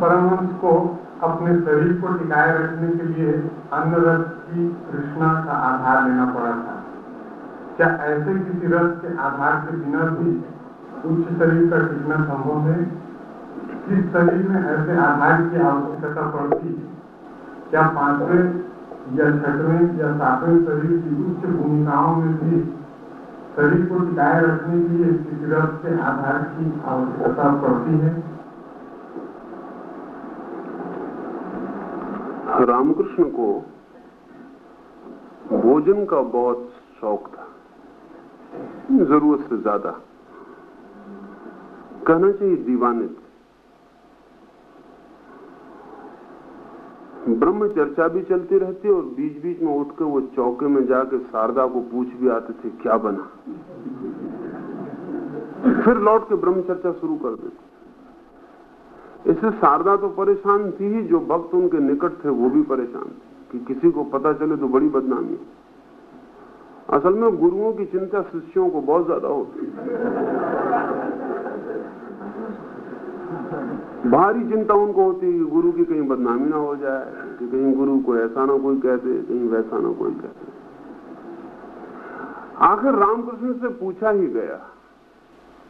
परमहंस को अपने शरीर को टिकाए रखने के लिए अन्न रस की कृष्णा का आधार लेना पड़ा था। क्या ऐसे किसी रस के आधार के बिना भी उच्च शरीर का टिकना संभव है? किस शरीर में ऐसे आधार की आवश्यकता पड़ती? क्या पाँचवें या छठवें या सातवें शरीर की उच्च भूमिकाओं में भी शरीर को टिकाए रखने के लिए किसी रस के आधार की आवश्यकता पड़ती है? रामकृष्ण को भोजन का बहुत शौक था। ज़रूरत से ज़्यादा। कहना चाहिए दीवाने थे। ब्रह्म चर्चा भी चलती रहती और बीच बीच में उठ वो चौके में जाके शारदा को पूछ भी आते थे, क्या बना? फिर लौट के ब्रह्म चर्चा शुरू कर देते। इससे शारदा तो परेशान थी ही, जो भक्त उनके निकट थे, वो भी परेशान थे। कि किसी को पता चले तो बड़ी बदनामी असल में गुरुओं की चिंता शिष्यों को बहुत ज़्यादा होती भारी चिंता उनको होती कि गुरु की कहीं बदनामी ना हो जाए, कि कहीं गुरु को ऐसा ना कोई कहते कहीं वैसा ना कोई कहते आखिर रामकृष्ण से पूछा ही गया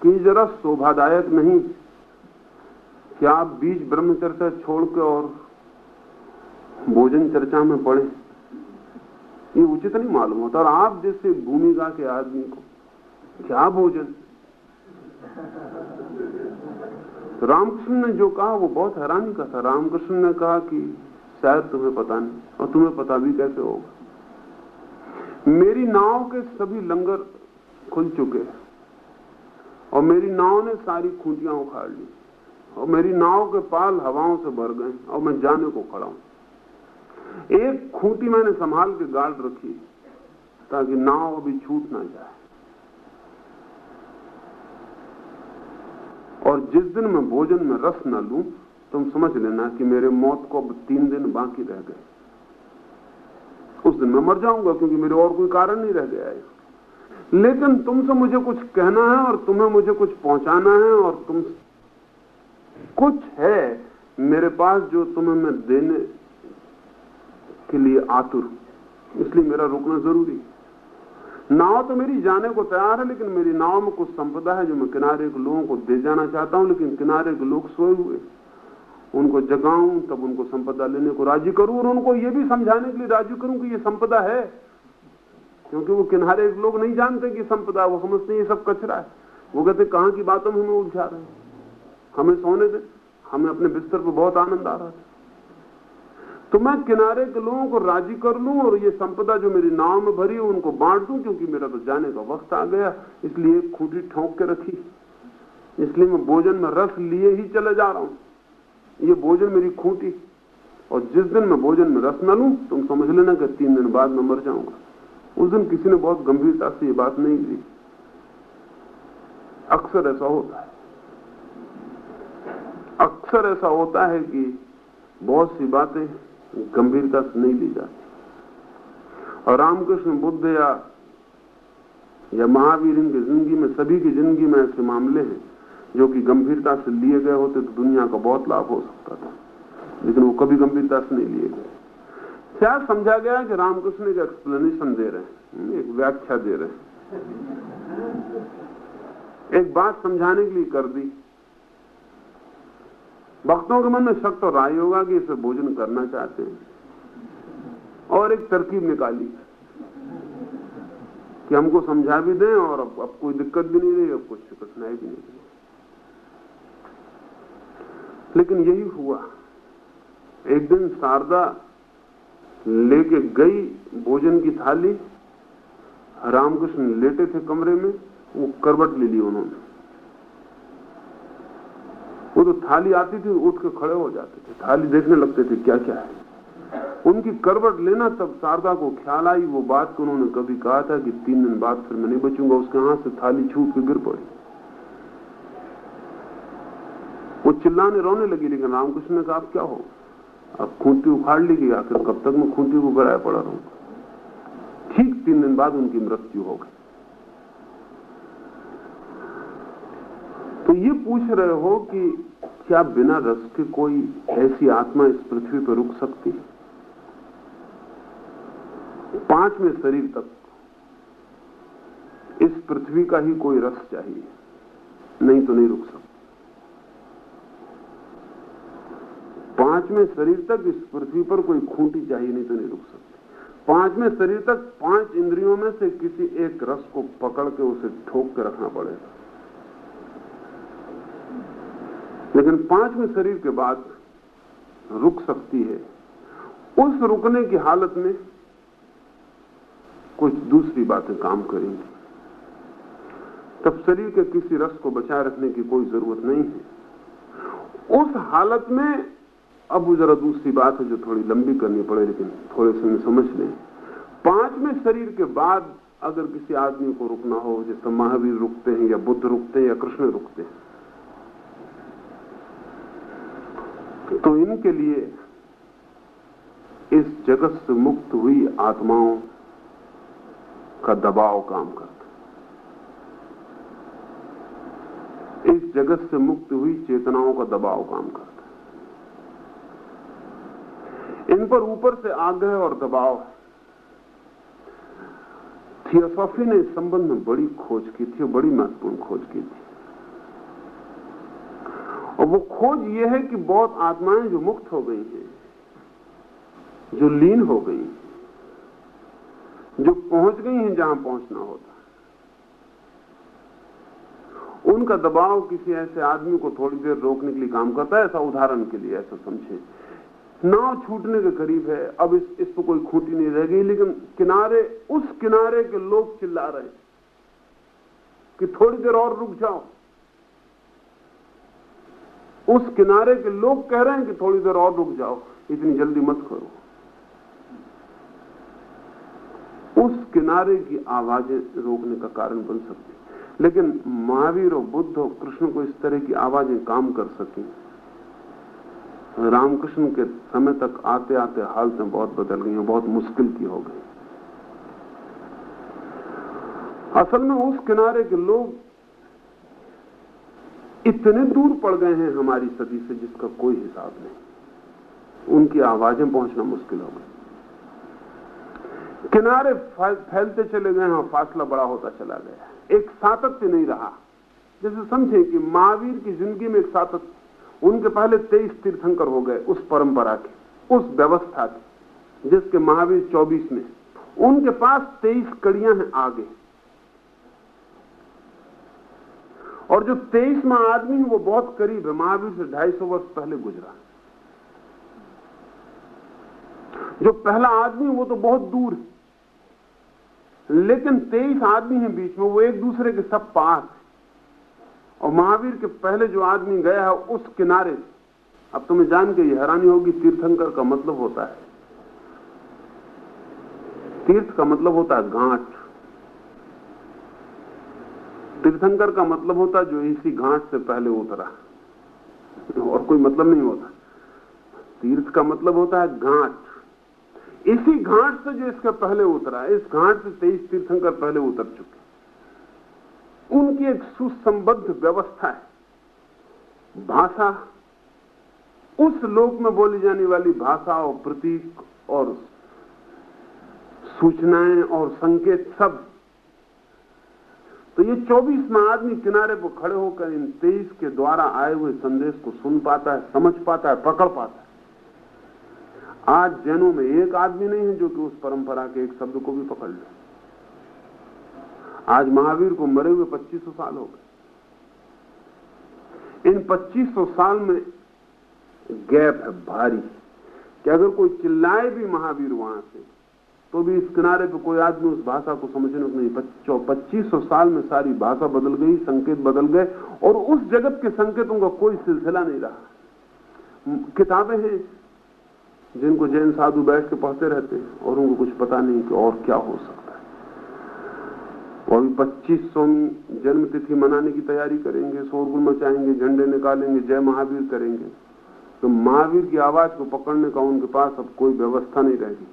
कि जरा शोभादायक नहीं क्या आप बीच ब्रह्मचर्चा छोड़ के और भोजन चर्चा में पड़े। ये उचित नहीं मालूम होता। और आप जैसे भूमिका के आदमी को क्या भोजन? तो रामकृष्ण ने जो कहा, वो बहुत हैरानी का था। रामकृष्ण ने कहा कि शायद तुम्हें पता नहीं, और तुम्हें पता भी कैसे होगा। मेरी नाव के सभी लंगर खुल चुके हैं, और मेरी नाव ने सारी खूंटियाँ उखाड़ ली। और मेरी नाव के पाल हवाओं से भर गए और मैं जाने को खड़ा हूँ। एक खूंटी मैंने संभाल के गाड़ रखी ताकि नाव अभी छूट ना जाए। और जिस दिन मैं भोजन में रस न लू, तुम समझ लेना कि मेरे मौत को अब तीन दिन बाकी रह गए। उस दिन मैं मर जाऊँगा क्योंकि मेरे और कोई कारण नहीं रह गया है। लेकिन तुमसे मुझे कुछ कहना है और तुम्हें मुझे कुछ पहुंचाना है और तुम कुछ है मेरे पास जो तुम्हें मैं देने के लिए आतुर इसलिए मेरा रुकना ज़रूरी नाव तो मेरी जाने को तैयार है, लेकिन मेरी नाव में कुछ संपदा है जो मैं किनारे के लोगों को दे जाना चाहता हूँ, लेकिन किनारे के लोग सोए हुए उनको जगाऊं, तब उनको संपदा लेने को राज़ी करूँ, और उनको ये भी समझाने के लिए राज़ी करूँ कि ये संपदा है। क्योंकि वो किनारे के लोग नहीं जानते कि संपदा वो समझते ये सब कचरा है। वो कहते कहाँ की बातों में हमें उलझा रहे हैं? हमें सोने दे। हमें अपने बिस्तर पर बहुत आनंद आ रहा था। तो मैं किनारे के लोगों को राज़ी कर लूँ और ये संपदा जो मेरी नाव में भरी है, उनको बांट दूँ, क्योंकि मेरा तो जाने का वक्त आ गया। इसलिए एक खूटी ठोंक के रखी। इसलिए मैं भोजन में रस लिए ही चले जा रहा हूँ। ये भोजन मेरी खूंटी। और जिस दिन मैं भोजन में रस न लू, तुम समझ लेना कि तीन दिन बाद मैं मर जाऊँगा। उस दिन किसी ने बहुत गंभीरता से ये बात नहीं ली अक्सर ऐसा होता है। अक्सर ऐसा होता है कि बहुत सी बातें गंभीरता से नहीं ली जाती। और रामकृष्ण बुद्ध या या महावीर इनकी ज़िंदगी में, सभी की ज़िंदगी में ऐसे मामले हैं, जो कि गंभीरता से लिए गए होते तो दुनिया का बहुत लाभ हो सकता था, लेकिन वो कभी गंभीरता से नहीं लिए गए। क्या समझा गया कि रामकृष्ण एक एक्सप्लेनेशन दे रहे हैं? एक व्याख्या दे रहे हैं। एक बात समझाने के लिए कर दी। भक्तों के मन में शक तो राय होगा कि इसे भोजन करना चाहते हैं। और एक तरकीब निकाली। कि हमको समझा भी दें और अब, अब कोई दिक्कत भी नहीं रही अब कुछ कठिनाई भी नहीं रही। लेकिन यही हुआ। एक दिन शारदा लेके गई भोजन की थाली। रामकृष्ण लेटे थे कमरे में वो करवट ले ली उन्होंने। वो तो थाली आती थी, उठ के खड़े हो जाते थे। थाली देखने लगते थे क्या क्या है? उनकी करवट लेना तब शारदा को ख्याल आई। वो बात को उन्होंने कभी कहा था कि तीन दिन बाद फिर मैं नहीं बचूँगा। उसके हाथ से थाली छूट के गिर पड़ी। वो चिल्लाने रोने लगी, लेकिन रामकृष्ण ने कहा, अब क्या हो? अब खूंटी उखाड़ ली गई, आखिर कब तक मैं खूंटी को गड़ाया पड़ा रहूँगा? ठीक तीन दिन बाद उनकी मृत्यु हो गई। तो ये पूछ रहे हो कि क्या बिना रस के कोई ऐसी आत्मा इस पृथ्वी पर रुक सकती है? पाँचवें शरीर तक इस पृथ्वी का ही कोई रस चाहिए, नहीं तो नहीं रुक सकता। पाँचवें शरीर तक इस पृथ्वी पर कोई खूंटी चाहिए, नहीं तो नहीं रुक सकती। पाँचवें शरीर तक पाँच इंद्रियों में से किसी एक रस को पकड़ के उसे ठोक के रखना पड़ेगा। लेकिन पाँचवें शरीर के बाद रुक सकती है। उस रुकने की हालत में कुछ दूसरी बातें काम करेंगी। तब शरीर के किसी रस को बचाए रखने की कोई ज़रूरत नहीं है। उस हालत में अब जरा दूसरी बात है जो थोड़ी लंबी करनी पड़े, लेकिन थोड़े समय समझ लें। पाँचवें शरीर के बाद अगर किसी आदमी को रुकना हो, जैसे महावीर रुकते हैं या बुद्ध रुकते हैं या कृष्ण रुकते हैं तो इनके लिए इस जगत से मुक्त हुई आत्माओं का दबाव काम करता इस जगत से मुक्त हुई चेतनाओं का दबाव काम करता इन पर ऊपर से आग्रह और दबाव थियोसॉफी ने इस संबंध में बड़ी खोज की थी बड़ी महत्वपूर्ण खोज की थी। और वो खोज ये है कि बहुत आत्माएँ जो मुक्त हो गई हैं, जो लीन हो गई जो पहुँच गई हैं जहाँ पहुँचना होता उनका दबाव किसी ऐसे आदमी को थोड़ी देर रोकने के लिए काम करता है, ऐसा उदाहरण के लिए ऐसा समझे। नाव छूटने के करीब है, अब इस इस पर कोई खूंटी नहीं रह गई, लेकिन किनारे, उस किनारे के लोग चिल्ला रहे हैं कि थोड़ी देर और रुक जाओ। उस किनारे के लोग कह रहे हैं कि थोड़ी देर और रुक जाओ, इतनी जल्दी मत करो। उस किनारे की आवाज़ें रोकने का कारण बन सकती लेकिन महावीर और बुद्ध और कृष्ण को इस तरह की आवाज़ें काम कर सकी। रामकृष्ण के समय तक आते आते हालतें बहुत बदल गई बहुत मुश्किल की हो गई। असल में उस किनारे के लोग इतने दूर पड़ गए हैं हमारी सदी से जिसका कोई हिसाब नहीं। उनकी आवाज़ें पहुँचना मुश्किल हो गई। किनारे फैलते चले गए, हैं, फासला बड़ा होता चला गया। एक सातत्य नहीं रहा। जैसे समझे कि महावीर की ज़िंदगी में एक सातत्य, उनके पहले तेईस तीर्थंकर हो गए उस परंपरा के, उस व्यवस्था के, जिसके महावीर चौबीस में। उनके पास तेईस कड़ियाँ हैं आगे। और जो तेईसवा आदमी है, वो बहुत करीब है। महावीर से ढाई सौ वर्ष पहले गुजरा। जो पहला आदमी वो तो बहुत दूर है। लेकिन तेईस आदमी है बीच में, वो एक दूसरे के सब पास है। और महावीर के पहले जो आदमी गया है, उस किनारे अब तुम्हें जान के ये हैरानी होगी, तीर्थंकर का मतलब होता है। तीर्थ का मतलब होता है घाट तीर्थंकर का मतलब होता जो इसी घाट से पहले उतरा। और कोई मतलब नहीं होता। तीर्थ का मतलब होता है घाट। इसी घाट से जो इसका पहले उतरा, इस घाट से तेईस तीर्थंकर पहले उतर चुके। उनकी एक सुसंबद्ध व्यवस्था है। भाषा, उस लोक में बोली जाने वाली भाषा और प्रतीक और सूचनाएँ और संकेत सब तो ये चौबीसवा आदमी किनारे पर खड़े होकर इन तेईस के द्वारा आए हुए संदेश को सुन पाता है, समझ पाता है, पकड़ पाता है। आज जैनों में एक आदमी नहीं है जो कि उस परंपरा के एक शब्द को भी पकड़ ले। आज महावीर को मरे हुए 2500 साल हो गए। इन 2500 साल में गैप है, भारी। कि अगर कोई चिल्लाए भी महावीर वहाँ से तो भी इस किनारे पे कोई आदमी उस भाषा को समझने को नहीं। पच्चीस सौ साल में सारी भाषा बदल गई, संकेत बदल गए, और उस जगत के संकेतों का कोई सिलसिला नहीं रहा। किताबें हैं, जिनको जैन साधु बैठ के पढ़ते रहते हैं, और उनको कुछ पता नहीं कि और क्या हो सकता है। और पच्चीस सौ जन्म तिथि मनाने की तैयारी करेंगे, शोरगुल मचाएँगे, झंडे निकालेंगे, जय महावीर करेंगे। तो महावीर की आवाज़ को पकड़ने का उनके पास अब कोई व्यवस्था नहीं रहेगी।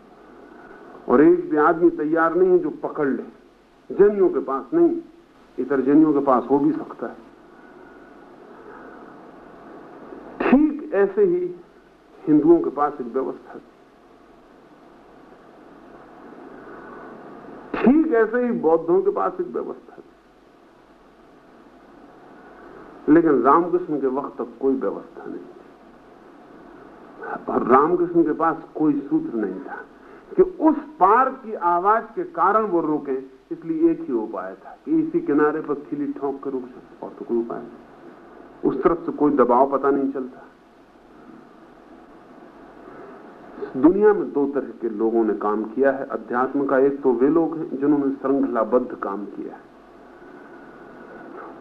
और एक भी आदमी तैयार नहीं है जो पकड़ ले। जैनियों के पास नहीं, इतर जैनियों के पास हो भी सकता है। ठीक ऐसे ही हिंदुओं के पास एक व्यवस्था थी ठीक ऐसे ही बौद्धों के पास एक व्यवस्था थी लेकिन रामकृष्ण के वक्त तक कोई व्यवस्था नहीं थी। और रामकृष्ण के पास कोई सूत्र नहीं था। कि उस पार की आवाज़ के कारण वो रुके, इसलिए एक ही उपाय था कि इसी किनारे पर खिली ठोंक कर रुक जाए, और तो कोई उपाय नहीं। उस तरफ़ से कोई दबाव पता नहीं चलता। दुनिया में दो तरह के लोगों ने काम किया है। अध्यात्म का एक तो वे लोग हैं जिन्होंने श्रृंखलाबद्ध काम किया है।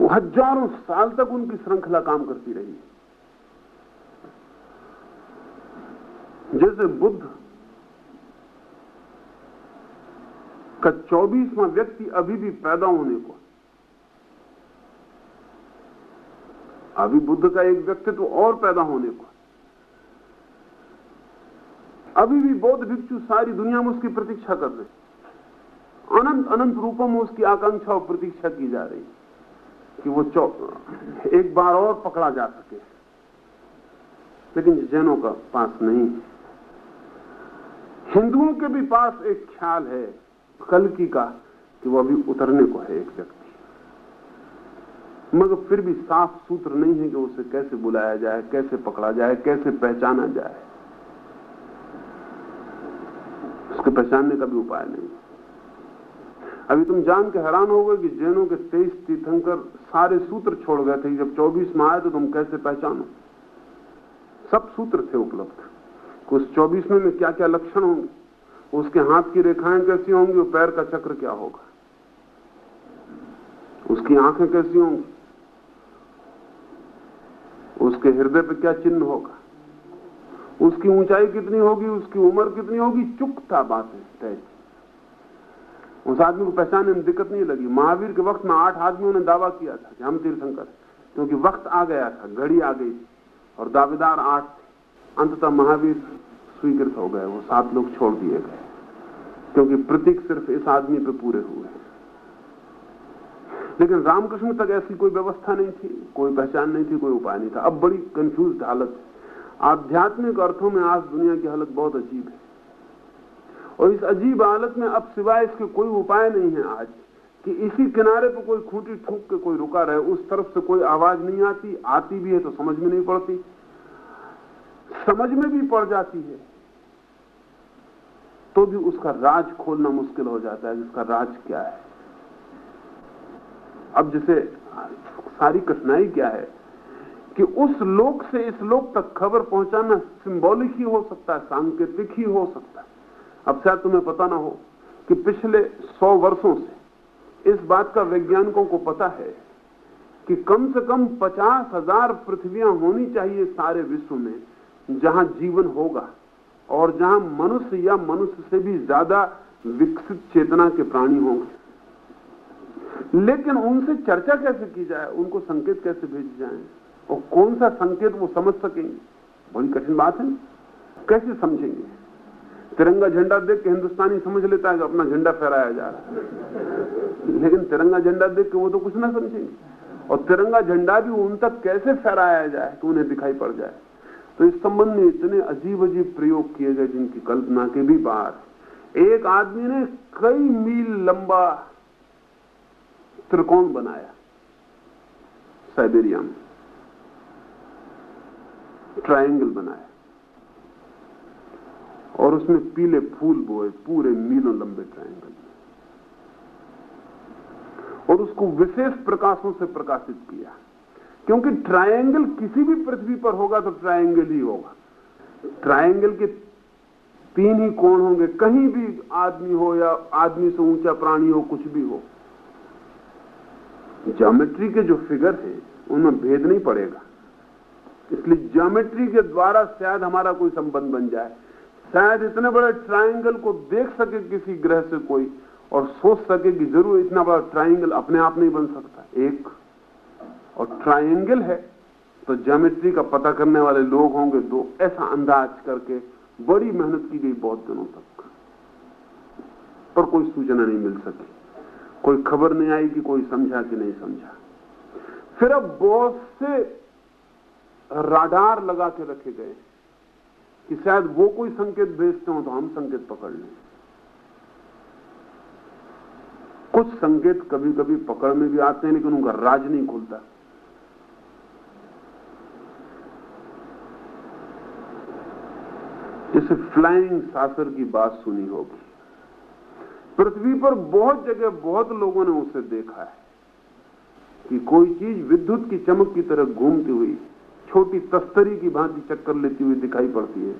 वो हज़ारों साल तक उनकी श्रृंखला काम करती रही। जैसे बुद्ध का चौबीसवां व्यक्ति अभी भी पैदा होने को अभी बुद्ध का एक व्यक्तित्व और पैदा होने को अभी भी बौद्ध भिक्षु सारी दुनिया में उसकी प्रतीक्षा कर रहे अनंत अनंत रूपों में उसकी आकांक्षा और प्रतीक्षा की जा रही कि वो एक बार और पकड़ा जा सके। लेकिन जैनों का पास नहीं हिंदुओं के भी पास एक ख्याल है कल की का, कि वो अभी उतरने को है एक व्यक्ति। मगर फिर भी साफ़ सूत्र नहीं है कि उसे कैसे बुलाया जाए, कैसे पकड़ा जाए, कैसे पहचाना जाए। उसके पहचानने का भी उपाय नहीं। अभी तुम जान के हैरान हो गए कि जैनों के तेईस तीर्थंकर सारे सूत्र छोड़ गए थे जब चौबीस में आए तो तुम कैसे पहचानो? सब सूत्र थे उपलब्ध। उस चौबीस में क्या क्या लक्षण होंगे? उसके हाथ की रेखाएँ कैसी होंगी, और पैर का चक्र क्या होगा? उसकी आँखें कैसी होंगी? उसके हृदय पर क्या चिन्ह होगा? उसकी ऊंचाई कितनी होगी? उसकी उम्र कितनी होगी? चुकता बातें, तय। उस आदमी को पहचानने में दिक्कत नहीं लगी। महावीर के वक्त में आठ आदमियों ने दावा किया था कि हम तीर्थंकर क्योंकि वक्त आ गया था, घड़ी आ गई और दावेदार आठ अंततः महावीर स्वीकृत हो गए, वो सात लोग छोड़ दिए गए। क्योंकि प्रतीक सिर्फ़ इस आदमी पे पूरे हुए लेकिन रामकृष्ण तक ऐसी कोई व्यवस्था नहीं थी, कोई पहचान नहीं थी, कोई उपाय नहीं था। अब बड़ी कंफ्यूज हालत आध्यात्मिक अर्थों में आज दुनिया की हालत बहुत अजीब है। और इस अजीब हालत में अब सिवाय इसके कोई उपाय नहीं है आज कि इसी किनारे पर कोई खूंटी ठूक के कोई रुका रहे, उस तरफ़ से कोई आवाज़ नहीं आती आती भी है तो समझ में नहीं पड़ती। समझ में भी पड़ जाती है। तो भी उसका राज खोलना मुश्किल हो जाता है, जिसका राज क्या है? अब जैसे, सारी कठिनाई क्या है? कि उस लोक से इस लोक तक खबर पहुंचाना सिंबॉलिक ही हो सकता है, सांकेतिक ही हो सकता है। अब शायद तुम्हें पता ना हो कि पिछले सौ वर्षों से इस बात का वैज्ञानिकों को पता है कि कम से कम पचास हज़ार पृथ्वियाँ होनी चाहिए सारे विश्व में, जहाँ जीवन होगा। और जहाँ मनुष्य या मनुष्य से भी ज़्यादा विकसित चेतना के प्राणी होंगे। लेकिन उनसे चर्चा कैसे की जाए? उनको संकेत कैसे भेजे जाए? और कौन सा संकेत वो समझ सकेंगे? बड़ी कठिन बात है। कैसे समझेंगे? तिरंगा झंडा देख के हिंदुस्तानी समझ लेता है कि अपना झंडा फहराया जा रहा है। लेकिन तिरंगा झंडा देख के वो तो कुछ ना समझेंगे। और तिरंगा झंडा भी उन तक कैसे फहराया जाए कि उन्हें दिखाई पड़ जाए? तो इस संबंध में इतने अजीब अजीब प्रयोग किए गए जिनकी कल्पना के भी बाहर एक आदमी ने कई मील लंबा त्रिकोण बनाया साइबेरिया में। ट्रायंगल बनाया। और उसमें पीले फूल बोए, पूरे मीलों लंबे ट्रायंगल। और उसको विशेष प्रकाशों से प्रकाशित किया। क्योंकि ट्रायंगल किसी भी पृथ्वी पर होगा तो ट्रायंगल ही होगा। ट्रायंगल के तीन ही कोण होंगे, कहीं भी आदमी हो या आदमी से ऊँचा प्राणी हो, कुछ भी हो। ज्योमेट्री के जो फिगर है, उनमें भेद नहीं पड़ेगा। इसलिए ज्योमेट्री के द्वारा शायद हमारा कोई संबंध बन जाए। शायद इतने बड़े ट्रायंगल को देख सके किसी ग्रह से कोई और सोच सके कि ज़रूर इतना बड़ा ट्रायंगल अपने आप नहीं बन सकता एक और ट्रायंगल है तो ज्योमेट्री का पता करने वाले लोग होंगे दो ऐसा अंदाज करके बड़ी मेहनत की गई बहुत दिनों तक। पर कोई सूचना नहीं मिल सकी। कोई खबर नहीं आई कि कोई समझा कि नहीं समझा। फिर अब बहुत से राडार लगा के रखे गए कि शायद वो कोई संकेत भेजते हो तो हम संकेत पकड़ लें। कुछ संकेत कभी कभी पकड़ में भी आते हैं, लेकिन उनका राज नहीं खुलता। जैसे फ्लाइंग सासर की बात सुनी होगी। पृथ्वी पर बहुत जगह बहुत लोगों ने उसे देखा है कि कोई चीज़ विद्युत की चमक की तरह घूमती हुई, छोटी तस्तरी की भांति चक्कर लेती हुई दिखाई पड़ती है,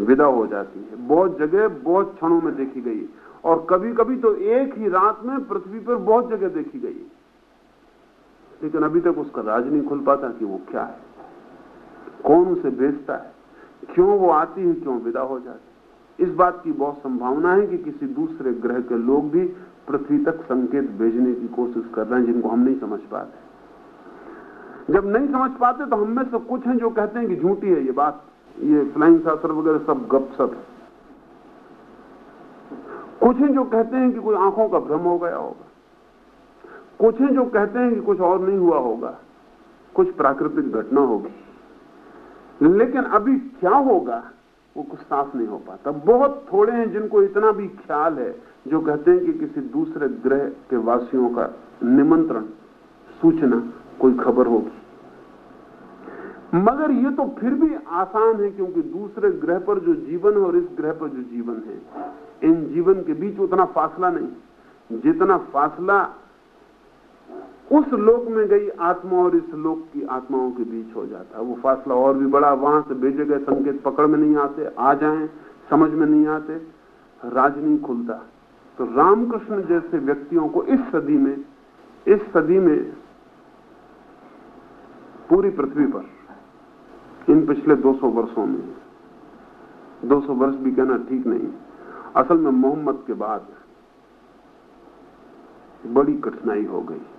विदा हो जाती है। बहुत जगह बहुत क्षणों में देखी गई और कभी कभी तो एक ही रात में पृथ्वी पर बहुत जगह देखी गई लेकिन अभी तक उसका राज नहीं खुल पाता कि वो क्या है, कौन उसे भेजता है। क्यों वो आती है, क्यों विदा हो जाती इस बात की बहुत संभावना है कि किसी दूसरे ग्रह के लोग भी पृथ्वी तक संकेत भेजने की कोशिश कर रहे हैं, जिनको हम नहीं समझ पाते। जब नहीं समझ पाते तो हम में से कुछ हैं जो कहते हैं कि झूठी है ये बात। ये फ्लाइंग शास्त्र वगैरह सब गप सब कुछ हैं जो कहते हैं कि कोई आँखों का भ्रम हो गया होगा। कुछ हैं जो कहते हैं कि कुछ और नहीं हुआ होगा। कुछ प्राकृतिक घटना होगी। लेकिन अभी क्या होगा, वो कुछ साफ़ नहीं हो पाता। बहुत थोड़े हैं जिनको इतना भी ख्याल है, जो कहते हैं कि किसी दूसरे ग्रह के वासियों का निमंत्रण, सूचना, कोई खबर होगी। मगर ये तो फिर भी आसान है, क्योंकि दूसरे ग्रह पर जो जीवन है और इस ग्रह पर जो जीवन है, इन जीवन के बीच उतना फासला नहीं। जितना फासला उस लोक में गई आत्मा और इस लोक की आत्माओं के बीच हो जाता है। वो फासला और भी बड़ा, वहाँ से भेजे गए संकेत पकड़ में नहीं आते, आ जाए, समझ में नहीं आते, राज नहीं खुलता। तो रामकृष्ण जैसे व्यक्तियों को इस सदी में, इस सदी में, पूरी पृथ्वी पर, इन पिछले 200 वर्षों में 200 वर्ष भी कहना ठीक नहीं। असल में मोहम्मद के बाद बड़ी कठिनाई हो गई।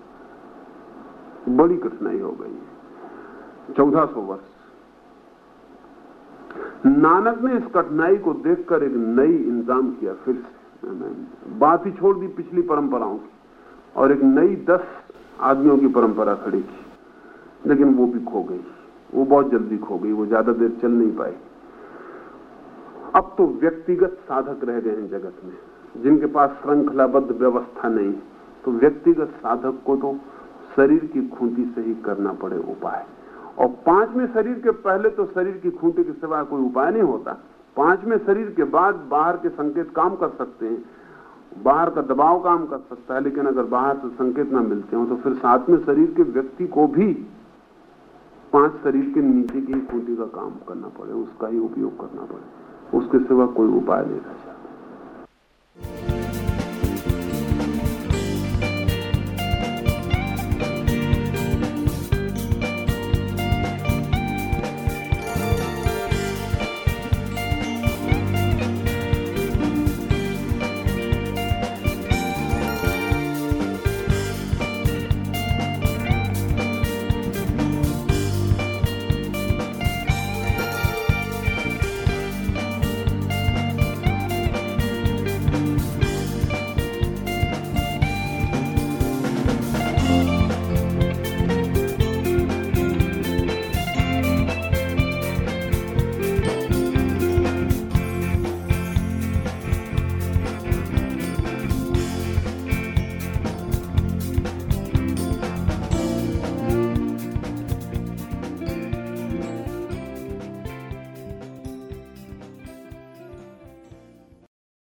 बड़ी कठिनाई हो गई। 1400 वर्ष नानक ने इस कठिनाई को देखकर एक नई इंतज़ाम किया। फिर से बात ही छोड़ दी पिछली परंपराओं की और एक नई दस आदमियों की परंपरा खड़ी की। लेकिन वो भी खो गई। वो बहुत जल्दी खो गई। वो ज़्यादा देर चल नहीं पाई। अब तो व्यक्तिगत साधक रह गए हैं जगत में। जिनके पास श्रृंखलाबद्ध व्यवस्था नहीं तो व्यक्तिगत साधक को तो शरीर की खूंटी से ही करना पड़े उपाय। और पाँचवें शरीर के पहले तो शरीर की खूंटी के सिवा कोई उपाय नहीं होता। पाँचवें शरीर के बाद बाहर के संकेत काम कर सकते हैं। बाहर का दबाव काम कर सकता है, लेकिन अगर बाहर से संकेत ना मिलते हो तो फिर सातवें शरीर के व्यक्ति को भी पाँच शरीर के नीचे की खूंटी का काम करना पड़े, उसका ही उपयोग करना पड़े। उसके सिवा कोई उपाय नहीं रह जाता।